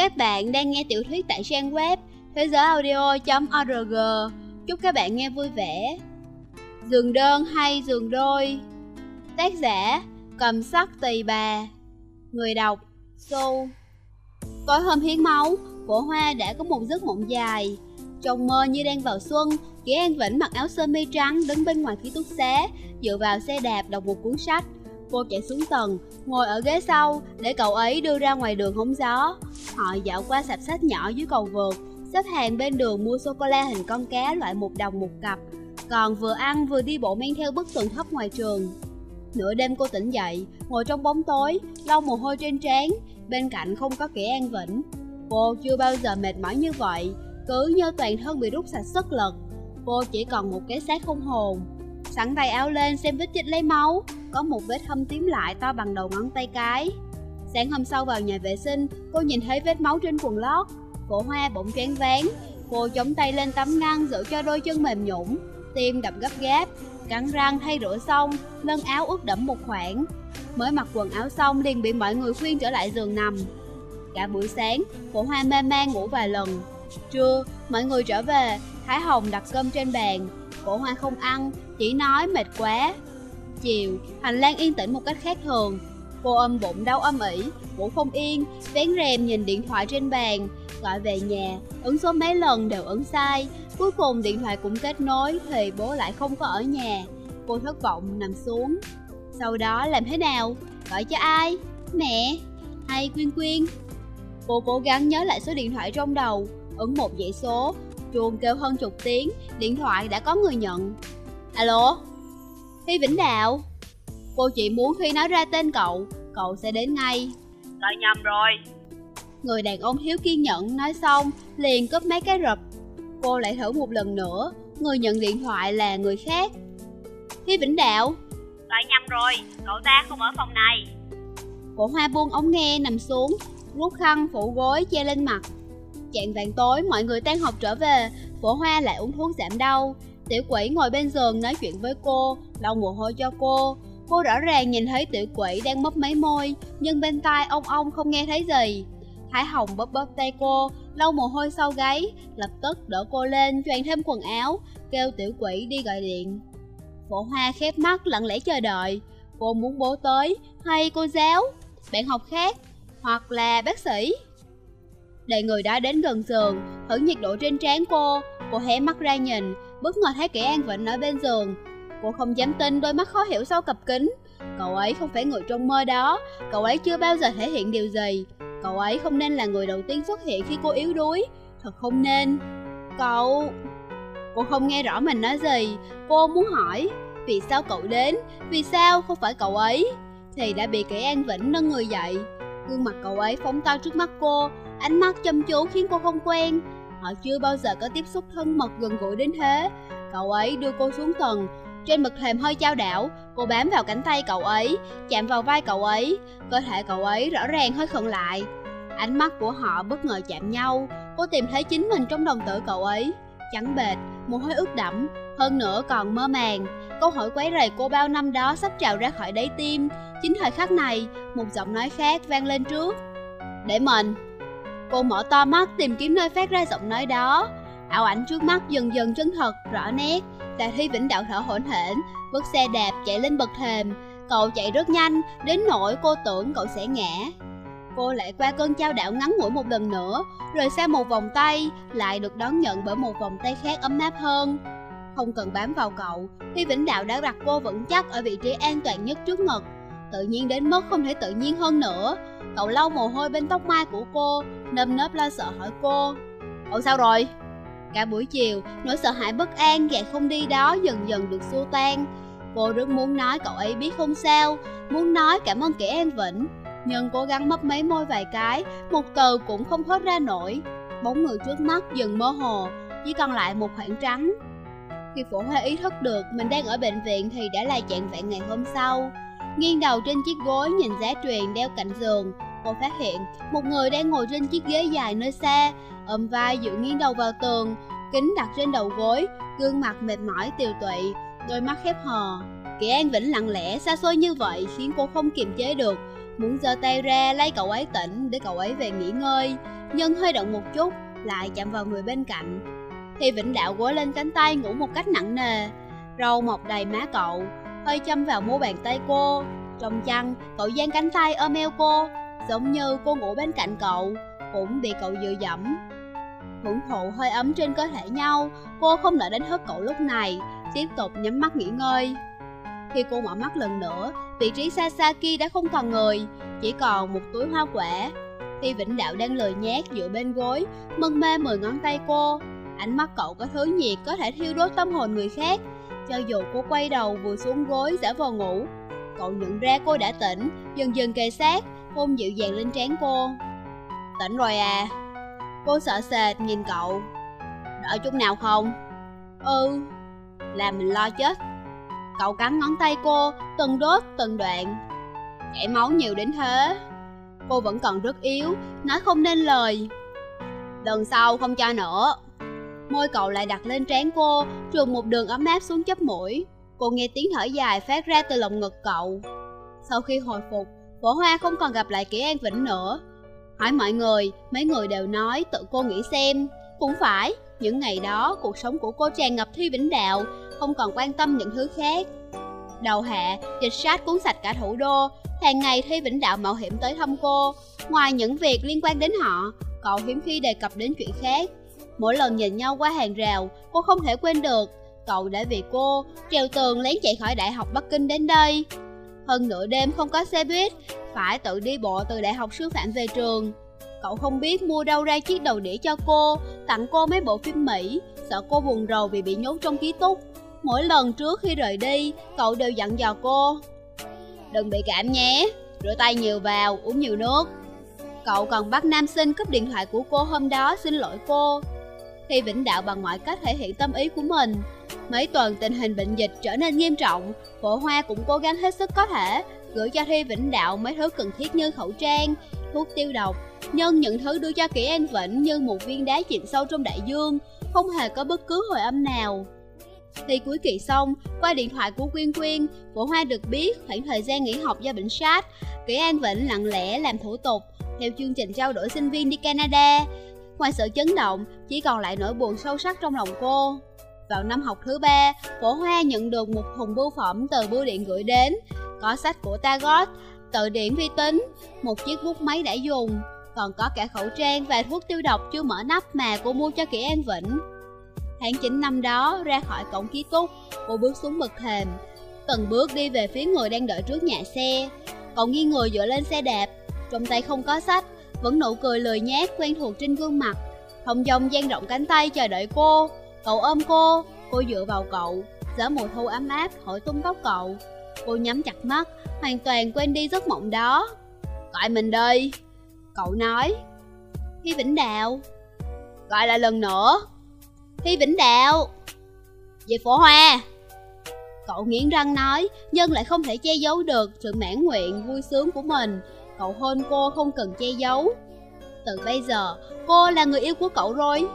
Các bạn đang nghe tiểu thuyết tại trang web thế giới audio.org. Chúc các bạn nghe vui vẻ. Giường đơn hay giường đôi? Tác giả Cầm sắc tỳ bà Người đọc Su Tối hôm hiến máu, cổ hoa đã có một giấc mộng dài. Trong mơ như đang vào xuân, Kỷ An Vĩnh mặc áo sơ mi trắng đứng bên ngoài ký túc xá, dựa vào xe đạp đọc một cuốn sách. Cô chạy xuống tầng, ngồi ở ghế sau để cậu ấy đưa ra ngoài đường hóng gió. Họ dạo qua sạp sách nhỏ dưới cầu vượt, xếp hàng bên đường mua sô-cô-la hình con cá loại một đồng một cặp. Còn vừa ăn vừa đi bộ men theo bức tường thấp ngoài trường. Nửa đêm cô tỉnh dậy, ngồi trong bóng tối, lau mồ hôi trên trán, bên cạnh không có kẻ an vĩnh. Cô chưa bao giờ mệt mỏi như vậy, cứ như toàn thân bị rút sạch sức lực. Cô chỉ còn một cái xác không hồn. Sẵn tay áo lên xem vết chích lấy máu, có một vết hâm tím lại to bằng đầu ngón tay cái. Sáng hôm sau vào nhà vệ sinh, cô nhìn thấy vết máu trên quần lót. Cổ hoa bỗng choáng váng, cô chống tay lên tấm ngăn giữ cho đôi chân mềm nhũn, tim đập gấp gáp, cắn răng thay rửa xong, lân áo ướt đẫm một khoảng. Mới mặc quần áo xong liền bị mọi người khuyên trở lại giường nằm. Cả buổi sáng, cổ hoa mê man ngủ vài lần. Trưa, mọi người trở về, Thái Hồng đặt cơm trên bàn. Cổ hoa không ăn, chỉ nói mệt quá. Chiều, hành lang yên tĩnh một cách khác thường. Cô âm bụng đau âm ỉ, ngủ không yên, vén rèm nhìn điện thoại trên bàn, gọi về nhà, ấn số mấy lần đều ấn sai. Cuối cùng điện thoại cũng kết nối thì bố lại không có ở nhà. Cô thất vọng nằm xuống. Sau đó làm thế nào? Gọi cho ai? Mẹ? Hay Quyên Quyên? Cô cố gắng nhớ lại số điện thoại trong đầu, ấn một dãy số, chuông kêu hơn chục tiếng, điện thoại đã có người nhận. Alo? Huy Vĩnh Đạo? Cô chỉ muốn khi nói ra tên cậu, cậu sẽ đến ngay. Gọi nhầm rồi. Người đàn ông thiếu kiên nhẫn nói xong, liền cướp mấy cái rập. Cô lại thử một lần nữa, người nhận điện thoại là người khác. Huy Vĩnh Đạo? Gọi nhầm rồi, cậu ta không ở phòng này. Cổ hoa buông ống nghe nằm xuống, rút khăn phủ gối che lên mặt. Chạng vàng tối, mọi người tan học trở về, phổ hoa lại uống thuốc giảm đau. Tiểu quỷ ngồi bên giường nói chuyện với cô, lau mồ hôi cho cô. Cô rõ ràng nhìn thấy tiểu quỷ đang mấp mấy môi, nhưng bên tai ông ông không nghe thấy gì. Thái Hồng bóp bóp tay cô, lau mồ hôi sau gáy, lập tức đỡ cô lên, choàng thêm quần áo, kêu tiểu quỷ đi gọi điện. Phổ hoa khép mắt lặng lẽ chờ đợi. Cô muốn bố tới, hay cô giáo, bạn học khác, hoặc là bác sĩ đại người đã đến gần giường, thử nhiệt độ trên trán cô, cô hé mắt ra nhìn, bất ngờ thấy kẻ An Vịnh ở bên giường. Cô không dám tin đôi mắt khó hiểu sau cặp kính. Cậu ấy không phải người trong mơ đó, cậu ấy chưa bao giờ thể hiện điều gì. Cậu ấy không nên là người đầu tiên xuất hiện khi cô yếu đuối, thật không nên. Cậu... Cô không nghe rõ mình nói gì, cô muốn hỏi, vì sao cậu đến, vì sao không phải cậu ấy? Thì đã bị kẻ An Vĩnh nâng người dậy. Gương mặt cậu ấy phóng to trước mắt cô, ánh mắt chăm chú khiến cô không quen. Họ chưa bao giờ có tiếp xúc thân mật gần gũi đến thế. Cậu ấy đưa cô xuống tầng, trên bậc thềm hơi trao đảo, cô bám vào cánh tay cậu ấy, chạm vào vai cậu ấy, cơ thể cậu ấy rõ ràng hơi khẩn lại. Ánh mắt của họ bất ngờ chạm nhau, cô tìm thấy chính mình trong đồng tử cậu ấy. Trắng bệt, mồ hôi ướt đẫm, hơn nữa còn mơ màng. Câu hỏi quấy rầy cô bao năm đó sắp trào ra khỏi đáy tim. Chính thời khắc này, một giọng nói khác vang lên trước. Để mình. Cô mở to mắt tìm kiếm nơi phát ra giọng nói đó. Ảo ảnh trước mắt dần dần chân thật, rõ nét. Là Thi Vĩnh Đạo thở hổn hển, bước xe đạp chạy lên bậc thềm. Cậu chạy rất nhanh, đến nỗi cô tưởng cậu sẽ ngã. Cô lại qua cơn trao đảo ngắn ngủi một lần nữa, rồi xa một vòng tay, lại được đón nhận bởi một vòng tay khác ấm áp hơn. Không cần bám vào cậu, Thi Vĩnh Đạo đã đặt cô vững chắc ở vị trí an toàn nhất trước ngực. Tự nhiên đến mức không thể tự nhiên hơn nữa. Cậu lau mồ hôi bên tóc mai của cô, nâm nớp lo sợ hỏi cô. Cậu sao rồi? Cả buổi chiều, nỗi sợ hãi bất an gạt không đi đó dần dần được xua tan. Cô rất muốn nói cậu ấy biết không sao, muốn nói cảm ơn kẻ An Vĩnh. Nhưng cố gắng mấp mấy môi vài cái, một từ cũng không thoát ra nổi. Bóng người trước mắt dần mơ hồ, chỉ còn lại một khoảng trắng. Khi phổ hoa ý thức được mình đang ở bệnh viện thì đã là chạng vạn ngày hôm sau. Nghiêng đầu trên chiếc gối nhìn giá truyền đeo cạnh giường, cô phát hiện một người đang ngồi trên chiếc ghế dài nơi xa, ôm vai dựa nghiêng đầu vào tường, kính đặt trên đầu gối, gương mặt mệt mỏi tiều tụy, đôi mắt khép hờ. Kỳ An Vĩnh lặng lẽ xa xôi như vậy khiến cô không kiềm chế được, muốn giơ tay ra lấy cậu ấy tỉnh để cậu ấy về nghỉ ngơi. nhưng hơi động một chút, lại chạm vào người bên cạnh. Thì Vĩnh Đạo gối lên cánh tay ngủ một cách nặng nề, râu mọc đầy má cậu, hơi châm vào mu bàn tay cô. Trong chăn, cậu giang cánh tay ôm eo cô, giống như cô ngủ bên cạnh cậu, cũng bị cậu dựa dẫm. Hưởng thụ hơi ấm trên cơ thể nhau, cô không nỡ đánh thức cậu lúc này, tiếp tục nhắm mắt nghỉ ngơi. Khi cô mở mắt lần nữa, vị trí xa xa kia đã không còn người, chỉ còn một túi hoa quả. Khi Vĩnh Đạo đang lười nhát dựa bên gối, mân mê mười ngón tay cô, ánh mắt cậu có thứ nhiệt có thể thiêu đốt tâm hồn người khác. Cho dù cô quay đầu vừa xuống gối giả vờ ngủ, cậu nhận ra cô đã tỉnh, dần dần kề sát, hôn dịu dàng lên trán cô. Tỉnh rồi à? Cô sợ sệt nhìn cậu. Đợi chút nào không? Ừ, làm mình lo chết. Cậu cắn ngón tay cô, từng đốt từng đoạn. Chảy máu nhiều đến thế. Cô vẫn còn rất yếu, nói không nên lời. Lần sau không cho nữa. Môi cậu lại đặt lên trán cô, trường một đường ấm áp xuống chóp mũi. Cô nghe tiếng thở dài phát ra từ lồng ngực cậu. Sau khi hồi phục, Phổ Hoa không còn gặp lại Kỷ An Vĩnh nữa. Hỏi mọi người, mấy người đều nói tự cô nghĩ xem. Cũng phải, những ngày đó cuộc sống của cô tràn ngập thi vĩnh đạo, không còn quan tâm những thứ khác. Đầu hạ, dịch sát cuốn sạch cả thủ đô, hàng ngày Thi Vĩnh Đạo mạo hiểm tới thăm cô. Ngoài những việc liên quan đến họ, cậu hiếm khi đề cập đến chuyện khác. Mỗi lần nhìn nhau qua hàng rào, cô không thể quên được, cậu đã vì cô trèo tường lén chạy khỏi Đại học Bắc Kinh đến đây. Hơn nửa đêm không có xe buýt, phải tự đi bộ từ Đại học Sư phạm về trường. Cậu không biết mua đâu ra chiếc đầu đĩa cho cô, tặng cô mấy bộ phim Mỹ, sợ cô buồn rầu vì bị nhốt trong ký túc. Mỗi lần trước khi rời đi, cậu đều dặn dò cô. Đừng bị cảm nhé, rửa tay nhiều vào, uống nhiều nước. Cậu còn bắt nam sinh cướp điện thoại của cô hôm đó xin lỗi cô thì Vĩnh Đạo bằng mọi cách thể hiện tâm ý của mình, mấy tuần tình hình bệnh dịch trở nên nghiêm trọng, Phổ Hoa cũng cố gắng hết sức có thể gửi cho Thi Vĩnh Đạo mấy thứ cần thiết như khẩu trang, thuốc tiêu độc, nhân những thứ đưa cho Kỷ An Vĩnh như một viên đá chìm sâu trong đại dương, không hề có bất cứ hồi âm nào. thì cuối kỳ xong, qua điện thoại của Quyên Quyên, Phổ Hoa được biết khoảng thời gian nghỉ học do bệnh sát, Kỷ An Vĩnh lặng lẽ làm thủ tục theo chương trình trao đổi sinh viên đi Canada. Ngoài sự chấn động, chỉ còn lại nỗi buồn sâu sắc trong lòng cô. Vào năm học thứ ba, Phổ Hoa nhận được một thùng bưu phẩm từ bưu điện gửi đến, có sách của Tagot, tự điển vi tính, một chiếc bút máy đã dùng, còn có cả khẩu trang và thuốc tiêu độc chưa mở nắp mà cô mua cho Kỷ An Vĩnh. Tháng 9 năm đó, ra khỏi cổng ký túc, cô bước xuống bậc thềm, từng bước đi về phía người đang đợi trước nhà xe. Cậu nghiêng người dựa lên xe đạp, trong tay không có sách, vẫn nụ cười lười nhác quen thuộc trên gương mặt. Hồng Dông dang rộng cánh tay chờ đợi cô, cậu ôm cô, cô dựa vào cậu, gió mùa thu ấm áp thổi tung tóc cậu. Cô nhắm chặt mắt, hoàn toàn quên đi giấc mộng đó. Gọi mình đi, cậu nói. Hi Vĩnh Đạo. Gọi lại lần nữa. Hi Vĩnh Đạo. Về phổ hoa. Cậu nghiến răng nói, nhưng lại không thể che giấu được sự mãn nguyện vui sướng của mình. Cậu hôn cô không cần che giấu. Từ bây giờ, cô là người yêu của cậu rồi.